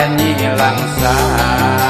nyilang say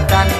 akan